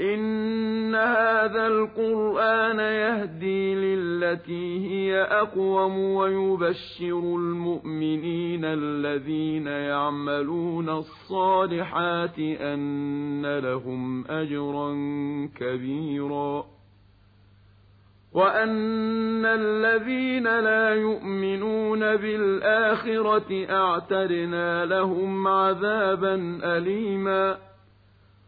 إن هذا القرآن يهدي للتي هي أقوم ويبشر المؤمنين الذين يعملون الصالحات أن لهم أجرا كبيرا وأن الذين لا يؤمنون بالآخرة أعتدنا لهم عذابا أليماً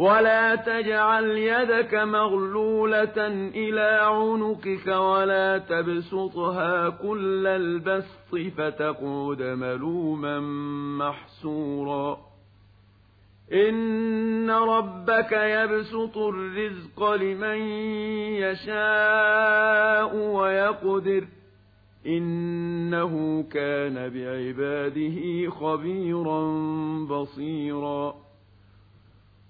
ولا تجعل يدك مغلولة إلى عنقك ولا تبسطها كل البسط فتقعد ملوما محسورا إن ربك يبسط الرزق لمن يشاء ويقدر إنه كان بعباده خبيرا بصيرا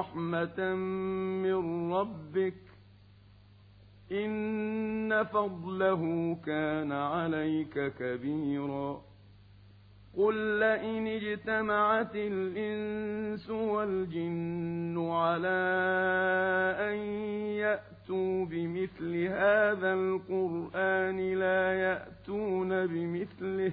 رحمة من ربك إن فضله كان عليك كبيرا قل لئن اجتمعت الإنس والجن على أن يأتوا بمثل هذا القرآن لا يأتون بمثله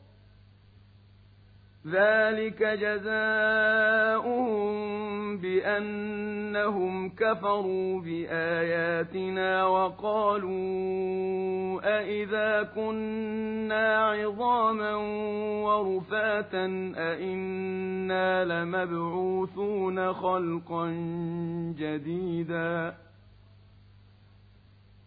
ذلك جزاؤهم بأنهم كفروا بآياتنا وقالوا أإذا كنا عظاما ورفاتا أإنا لمبعوثون خلقا جديدا